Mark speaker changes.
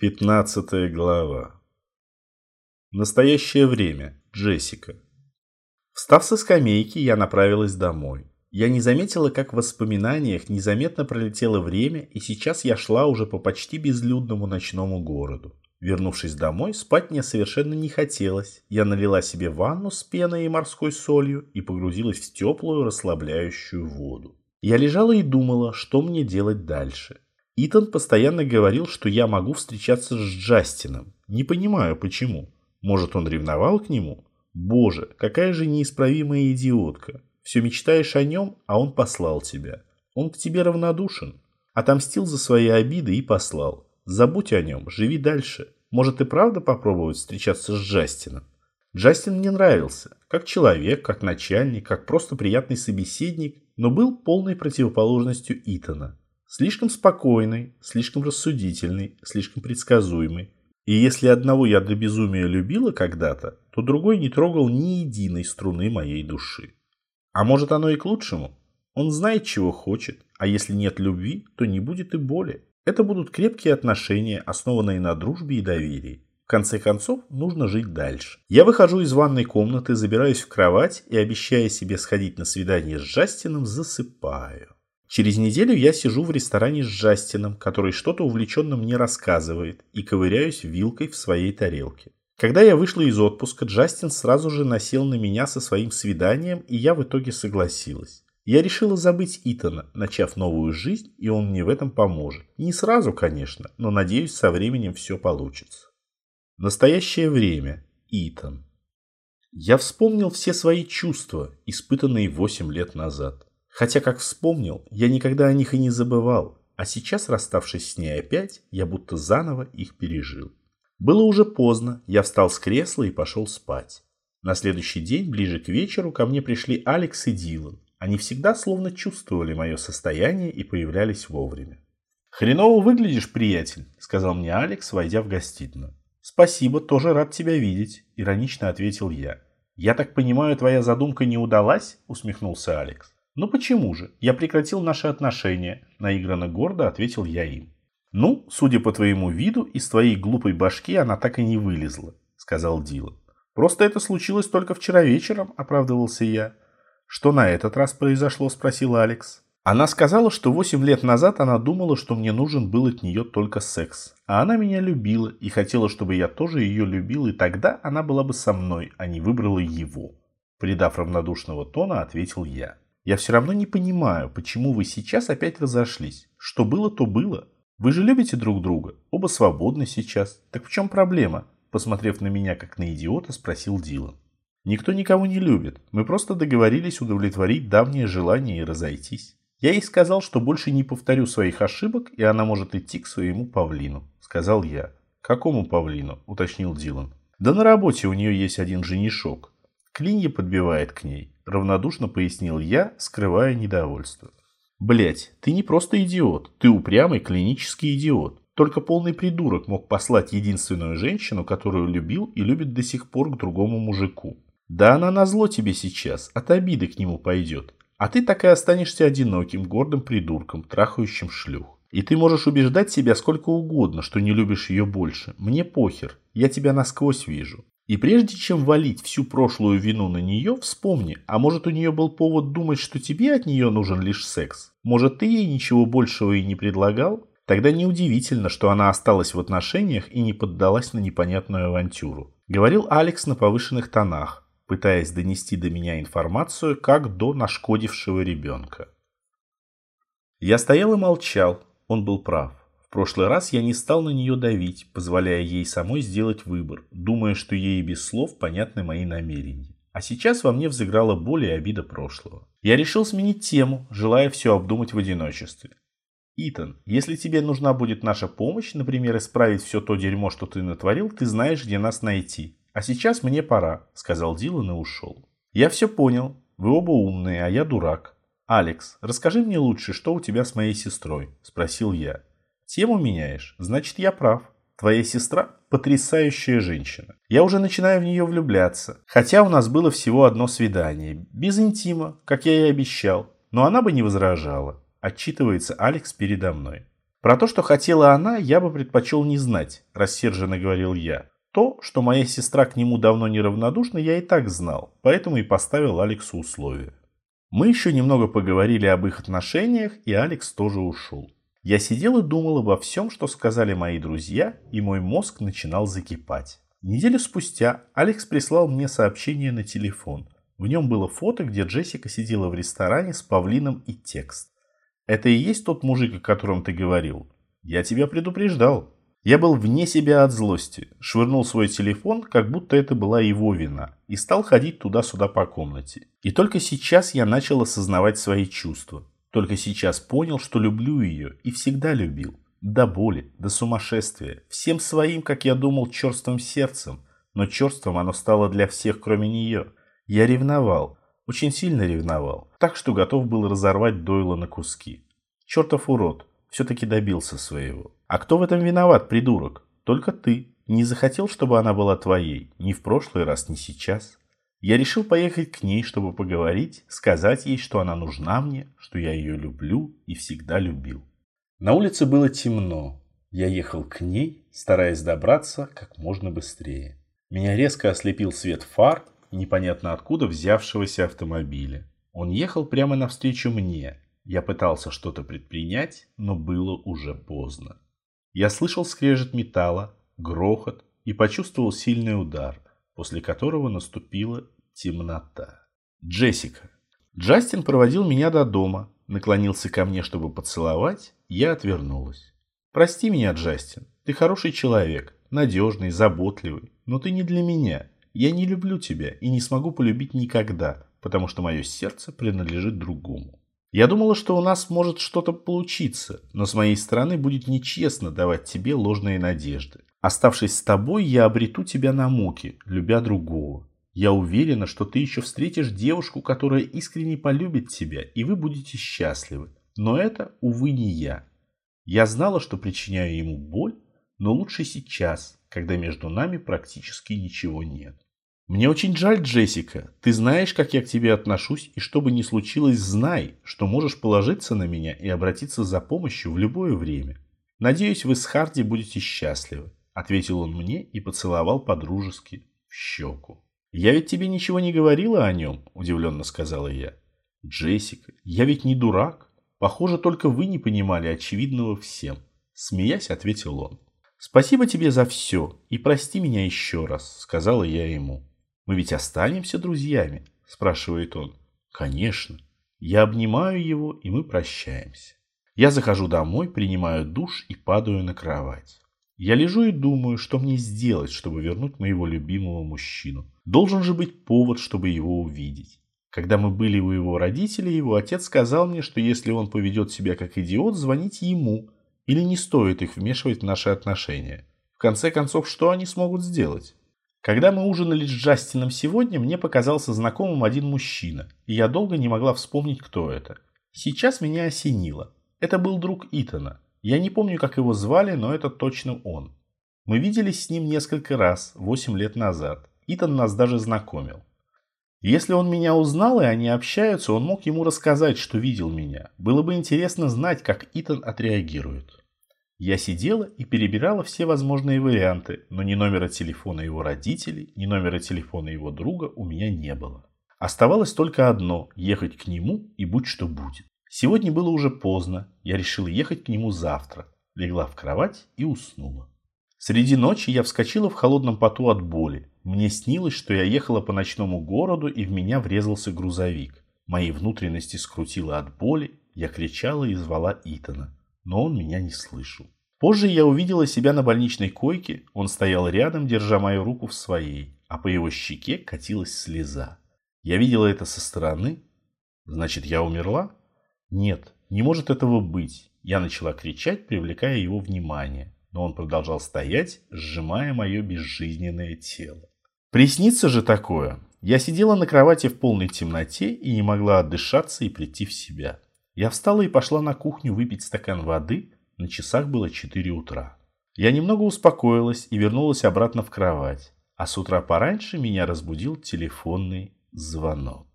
Speaker 1: Пятнадцатая глава. Настоящее время. Джессика. Встав со скамейки, я направилась домой. Я не заметила, как в воспоминаниях незаметно пролетело время, и сейчас я шла уже по почти безлюдному ночному городу. Вернувшись домой, спать мне совершенно не хотелось. Я налила себе ванну с пеной и морской солью и погрузилась в теплую расслабляющую воду. Я лежала и думала, что мне делать дальше. Итан постоянно говорил, что я могу встречаться с Джастином. Не понимаю, почему. Может, он ревновал к нему? Боже, какая же неисправимая идиотка. Все мечтаешь о нем, а он послал тебя. Он к тебе равнодушен. Отомстил за свои обиды и послал. Забудь о нем, живи дальше. Может и правда попробовать встречаться с Джастином? Джастин мне нравился. Как человек, как начальник, как просто приятный собеседник, но был полной противоположностью Итана. Слишком спокойный, слишком рассудительный, слишком предсказуемый. И если одного я до безумия любила когда-то, то другой не трогал ни единой струны моей души. А может оно и к лучшему? Он знает, чего хочет, а если нет любви, то не будет и боли. Это будут крепкие отношения, основанные на дружбе и доверии. В конце концов, нужно жить дальше. Я выхожу из ванной комнаты, забираюсь в кровать и, обещая себе сходить на свидание с Джастином, засыпаю. Через неделю я сижу в ресторане с Джастином, который что-то увлеченно мне рассказывает, и ковыряюсь вилкой в своей тарелке. Когда я вышла из отпуска, Джастин сразу же насел на меня со своим свиданием, и я в итоге согласилась. Я решила забыть Итана, начав новую жизнь, и он мне в этом поможет. Не сразу, конечно, но надеюсь, со временем все получится. Настоящее время. Итан. Я вспомнил все свои чувства, испытанные 8 лет назад. Хотя, как вспомнил, я никогда о них и не забывал, а сейчас, расставшись с ней опять, я будто заново их пережил. Было уже поздно, я встал с кресла и пошел спать. На следующий день, ближе к вечеру, ко мне пришли Алекс и Дилан. Они всегда словно чувствовали мое состояние и появлялись вовремя. «Хреново выглядишь, приятель», — сказал мне Алекс, войдя в гостиную. «Спасибо, тоже рад тебя видеть», — иронично ответил я. «Я так понимаю, твоя задумка не удалась?» — усмехнулся Алекс. «Ну почему же? Я прекратил наши отношения», – наигранно гордо ответил я им. «Ну, судя по твоему виду, из твоей глупой башки она так и не вылезла», – сказал Дилан. «Просто это случилось только вчера вечером», – оправдывался я. «Что на этот раз произошло?» – спросил Алекс. Она сказала, что восемь лет назад она думала, что мне нужен был от нее только секс. А она меня любила и хотела, чтобы я тоже ее любил, и тогда она была бы со мной, а не выбрала его. Придав равнодушного тона, ответил я. Я все равно не понимаю, почему вы сейчас опять разошлись. Что было, то было. Вы же любите друг друга. Оба свободны сейчас. Так в чем проблема? Посмотрев на меня как на идиота, спросил Дилан. Никто никого не любит. Мы просто договорились удовлетворить давнее желание и разойтись. Я ей сказал, что больше не повторю своих ошибок, и она может идти к своему павлину. Сказал я. Какому павлину? Уточнил Дилан. Да на работе у нее есть один женишок. Клинья подбивает к ней равнодушно пояснил я, скрывая недовольство. Блять, ты не просто идиот, ты упрямый клинический идиот. Только полный придурок мог послать единственную женщину, которую любил и любит до сих пор к другому мужику. Да она назло тебе сейчас, от обиды к нему пойдет. А ты так и останешься одиноким, гордым придурком, трахающим шлюх. И ты можешь убеждать себя сколько угодно, что не любишь ее больше. Мне похер, я тебя насквозь вижу. И прежде чем валить всю прошлую вину на нее, вспомни, а может у нее был повод думать, что тебе от нее нужен лишь секс? Может ты ей ничего большего и не предлагал? Тогда неудивительно, что она осталась в отношениях и не поддалась на непонятную авантюру. Говорил Алекс на повышенных тонах, пытаясь донести до меня информацию, как до нашкодившего ребенка. Я стоял и молчал, он был прав. В прошлый раз я не стал на нее давить, позволяя ей самой сделать выбор, думая, что ей без слов понятны мои намерения. А сейчас во мне взыграла боль и обида прошлого. Я решил сменить тему, желая все обдумать в одиночестве. Итан, если тебе нужна будет наша помощь, например, исправить все то дерьмо, что ты натворил, ты знаешь, где нас найти. А сейчас мне пора, сказал Дилан и ушел. Я все понял. Вы оба умные, а я дурак. Алекс, расскажи мне лучше, что у тебя с моей сестрой, спросил я. Тему меняешь, значит я прав. Твоя сестра – потрясающая женщина. Я уже начинаю в нее влюбляться. Хотя у нас было всего одно свидание. Без интима, как я и обещал. Но она бы не возражала. Отчитывается Алекс передо мной. Про то, что хотела она, я бы предпочел не знать, рассерженно говорил я. То, что моя сестра к нему давно неравнодушна, я и так знал, поэтому и поставил Алексу условия. Мы еще немного поговорили об их отношениях, и Алекс тоже ушел. Я сидел и думал обо всем, что сказали мои друзья, и мой мозг начинал закипать. Неделю спустя Алекс прислал мне сообщение на телефон. В нем было фото, где Джессика сидела в ресторане с павлином и текст. «Это и есть тот мужик, о котором ты говорил? Я тебя предупреждал». Я был вне себя от злости, швырнул свой телефон, как будто это была его вина, и стал ходить туда-сюда по комнате. И только сейчас я начал осознавать свои чувства. Только сейчас понял, что люблю ее и всегда любил. До боли, до сумасшествия, всем своим, как я думал, черствым сердцем. Но черством оно стало для всех, кроме нее. Я ревновал, очень сильно ревновал, так что готов был разорвать Дойла на куски. Чертов урод, все-таки добился своего. А кто в этом виноват, придурок? Только ты. Не захотел, чтобы она была твоей, ни в прошлый раз, ни сейчас. Я решил поехать к ней, чтобы поговорить, сказать ей, что она нужна мне, что я ее люблю и всегда любил. На улице было темно. Я ехал к ней, стараясь добраться как можно быстрее. Меня резко ослепил свет фар, непонятно откуда взявшегося автомобиля. Он ехал прямо навстречу мне. Я пытался что-то предпринять, но было уже поздно. Я слышал скрежет металла, грохот и почувствовал сильный удар, после которого наступила темнота. Джессика. Джастин проводил меня до дома, наклонился ко мне, чтобы поцеловать, я отвернулась. «Прости меня, Джастин, ты хороший человек, надежный, заботливый, но ты не для меня. Я не люблю тебя и не смогу полюбить никогда, потому что мое сердце принадлежит другому. Я думала, что у нас может что-то получиться, но с моей стороны будет нечестно давать тебе ложные надежды. Оставшись с тобой, я обрету тебя на муки, любя другого. Я уверена, что ты еще встретишь девушку, которая искренне полюбит тебя, и вы будете счастливы. Но это, увы, не я. Я знала, что причиняю ему боль, но лучше сейчас, когда между нами практически ничего нет. Мне очень жаль, Джессика. Ты знаешь, как я к тебе отношусь, и что бы ни случилось, знай, что можешь положиться на меня и обратиться за помощью в любое время. Надеюсь, вы с Харди будете счастливы, ответил он мне и поцеловал подружески в щеку. Я ведь тебе ничего не говорила о нем, удивленно сказала я. Джессика, я ведь не дурак. Похоже, только вы не понимали очевидного всем. Смеясь, ответил он. «Спасибо тебе за все и прости меня еще раз», — сказала я ему. Мы ведь останемся друзьями? Спрашивает он. Конечно. Я обнимаю его, и мы прощаемся. Я захожу домой, принимаю душ и падаю на кровать. Я лежу и думаю, что мне сделать, чтобы вернуть моего любимого мужчину. Должен же быть повод, чтобы его увидеть. Когда мы были у его родителей, его отец сказал мне, что если он поведет себя как идиот, звонить ему, или не стоит их вмешивать в наши отношения. В конце концов, что они смогут сделать? Когда мы ужинали с Джастином сегодня, мне показался знакомым один мужчина, и я долго не могла вспомнить, кто это. Сейчас меня осенило. Это был друг Итана. Я не помню, как его звали, но это точно он. Мы виделись с ним несколько раз, 8 лет назад. Итан нас даже знакомил. Если он меня узнал и они общаются, он мог ему рассказать, что видел меня. Было бы интересно знать, как Итан отреагирует. Я сидела и перебирала все возможные варианты, но ни номера телефона его родителей, ни номера телефона его друга у меня не было. Оставалось только одно – ехать к нему и будь что будет. Сегодня было уже поздно, я решила ехать к нему завтра. Легла в кровать и уснула. Среди ночи я вскочила в холодном поту от боли. Мне снилось, что я ехала по ночному городу и в меня врезался грузовик. Мои внутренности скрутило от боли, я кричала и звала Итана но он меня не слышал. Позже я увидела себя на больничной койке, он стоял рядом, держа мою руку в своей, а по его щеке катилась слеза. Я видела это со стороны. Значит, я умерла? Нет, не может этого быть. Я начала кричать, привлекая его внимание, но он продолжал стоять, сжимая мое безжизненное тело. Приснится же такое. Я сидела на кровати в полной темноте и не могла отдышаться и прийти в себя. Я встала и пошла на кухню выпить стакан воды, на часах было 4 утра. Я немного успокоилась и вернулась обратно в кровать, а с утра пораньше меня разбудил телефонный звонок.